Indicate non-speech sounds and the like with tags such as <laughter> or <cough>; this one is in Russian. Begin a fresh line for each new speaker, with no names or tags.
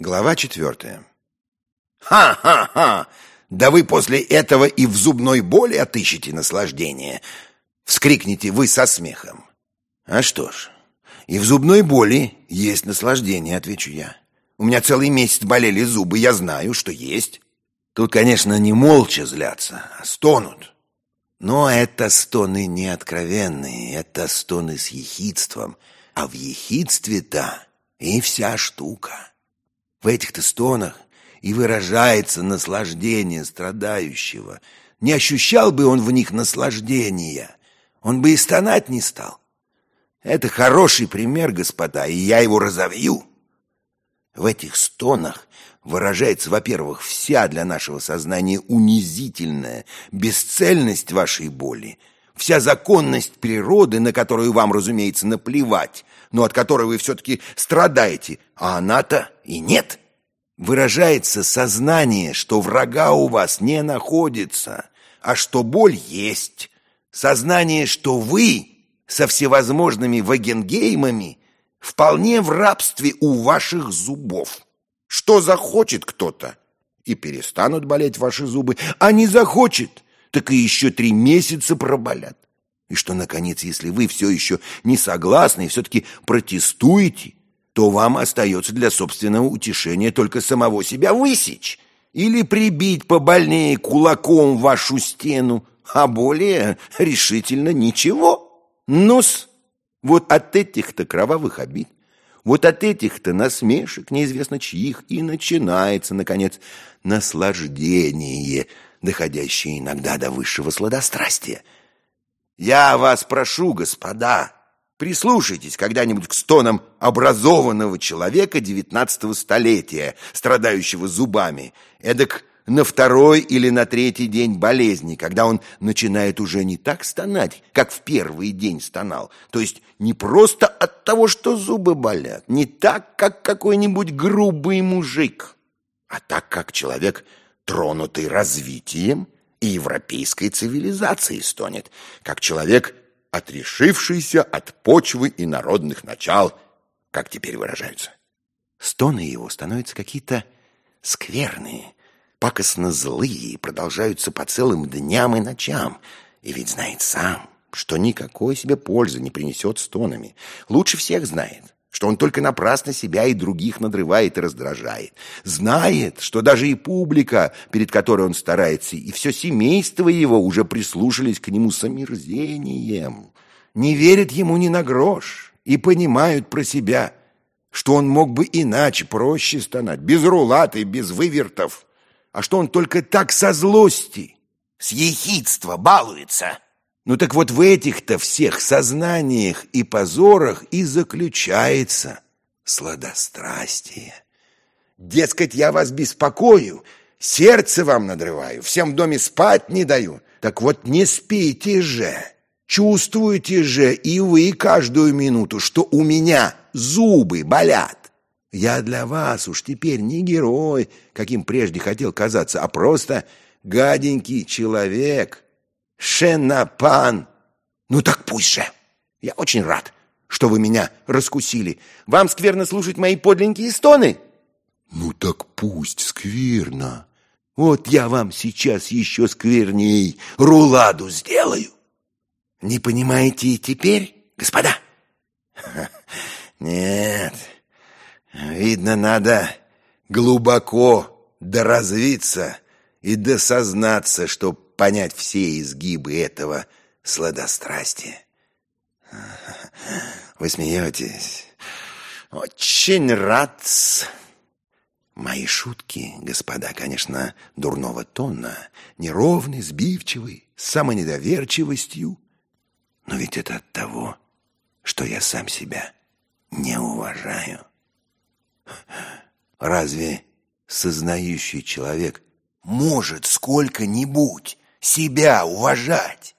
Глава четвертая. «Ха-ха-ха! Да вы после этого и в зубной боли отыщете наслаждение!» Вскрикните вы со смехом. «А что ж, и в зубной боли есть наслаждение», — отвечу я. «У меня целый месяц болели зубы, я знаю, что есть». Тут, конечно, не молча злятся, а стонут. Но это стоны не откровенные, это стоны с ехидством. А в ехидстве-то и вся штука. В этих-то стонах и выражается наслаждение страдающего. Не ощущал бы он в них наслаждения, он бы и стонать не стал. Это хороший пример, господа, и я его разовью. В этих стонах выражается, во-первых, вся для нашего сознания унизительная бесцельность вашей боли, вся законность природы, на которую вам, разумеется, наплевать, но от которой вы все-таки страдаете, а она-то и нет. Выражается сознание, что врага у вас не находится, а что боль есть. Сознание, что вы со всевозможными вагенгеймами вполне в рабстве у ваших зубов. Что захочет кто-то, и перестанут болеть ваши зубы, а не захочет, так и еще три месяца проболят. И что, наконец, если вы все еще не согласны и все-таки протестуете, то вам остается для собственного утешения только самого себя высечь или прибить побольнее кулаком вашу стену, а более решительно ничего. Нос, вот от этих-то кровавых обид, вот от этих-то насмешек, неизвестно чьих, и начинается, наконец, наслаждение, доходящее иногда до высшего сладострастия – я вас прошу, господа, прислушайтесь когда-нибудь к стонам образованного человека девятнадцатого столетия, страдающего зубами, эдак на второй или на третий день болезни, когда он начинает уже не так стонать, как в первый день стонал, то есть не просто от того, что зубы болят, не так, как какой-нибудь грубый мужик, а так, как человек, тронутый развитием и европейской цивилизации стонет, как человек, отрешившийся от почвы и народных начал, как теперь выражаются. Стоны его становятся какие-то скверные, пакостно злые и продолжаются по целым дням и ночам. И ведь знает сам, что никакой себе пользы не принесет стонами. Лучше всех знает, что он только напрасно себя и других надрывает и раздражает. Знает, что даже и публика, перед которой он старается, и все семейство его уже прислушались к нему с омерзением, не верят ему ни на грош и понимают про себя, что он мог бы иначе, проще стонать, без рулат и без вывертов, а что он только так со злости, с ехидства балуется». Ну так вот в этих-то всех сознаниях и позорах и заключается сладострастие. Дескать, я вас беспокою, сердце вам надрываю, всем в доме спать не даю. Так вот не спите же, чувствуете же и вы каждую минуту, что у меня зубы болят. Я для вас уж теперь не герой, каким прежде хотел казаться, а просто гаденький человек» Шенапан! Ну так пусть же! Я очень рад, что вы меня раскусили. Вам скверно слушать мои подленькие стоны? Ну так пусть скверно. Вот я вам сейчас еще скверней руладу сделаю. Не понимаете и теперь, господа? <laughs> Нет, видно, надо глубоко доразвиться и досознаться, что понять все изгибы этого сладострастия. Вы смеетесь? Очень рад. Мои шутки, господа, конечно, дурного тона, неровны, сбивчивы, с самонедоверчивостью. Но ведь это от того, что я сам себя не уважаю. Разве сознающий человек может сколько-нибудь себя уважать.